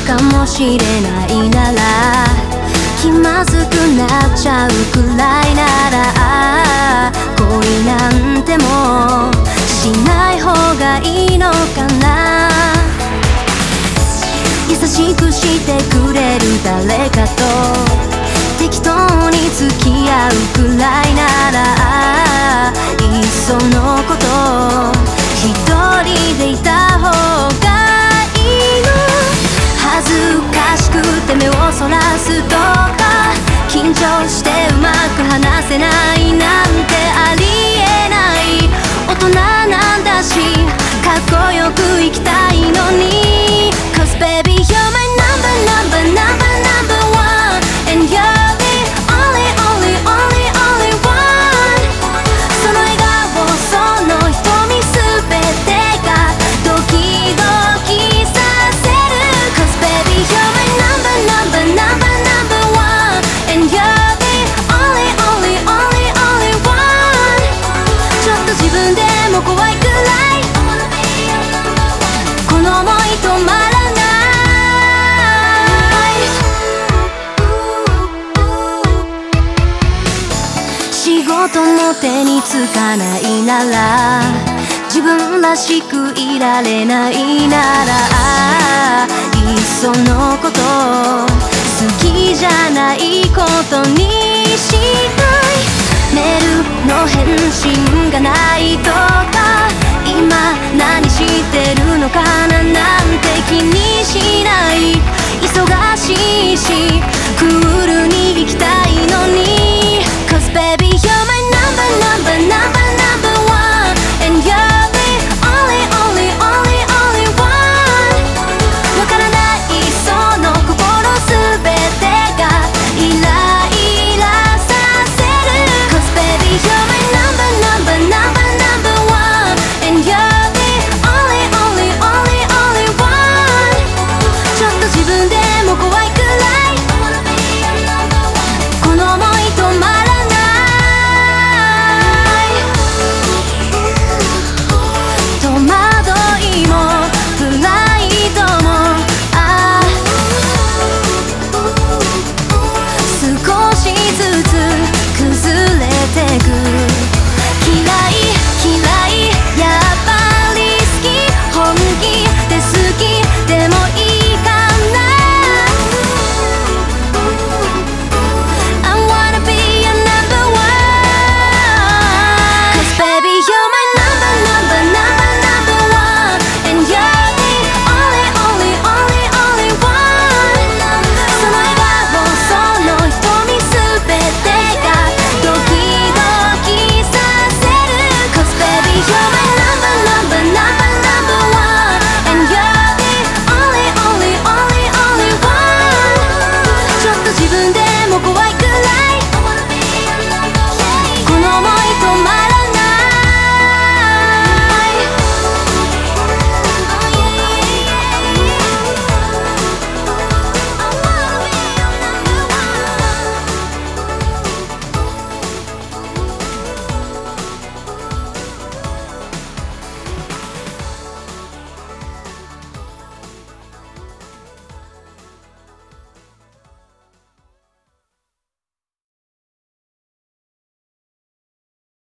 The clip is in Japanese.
かもしれないなら気まずくなっちゃうくらいなら恋なんてもしない方がいいのかな。優しくしてくれる誰かと適当に付き合うくらいならいっそのこと一人でいた方が恥ずかしくて目をそらすとか緊張してうまく話せないなんてありえない。大人なんだしかっこよく生きたいのに。仕事も手につかないなら自分らしくいられないならいっそのこと好きじゃないことにしたい。メールの返信がないとか今何してるのかななんて気にしない。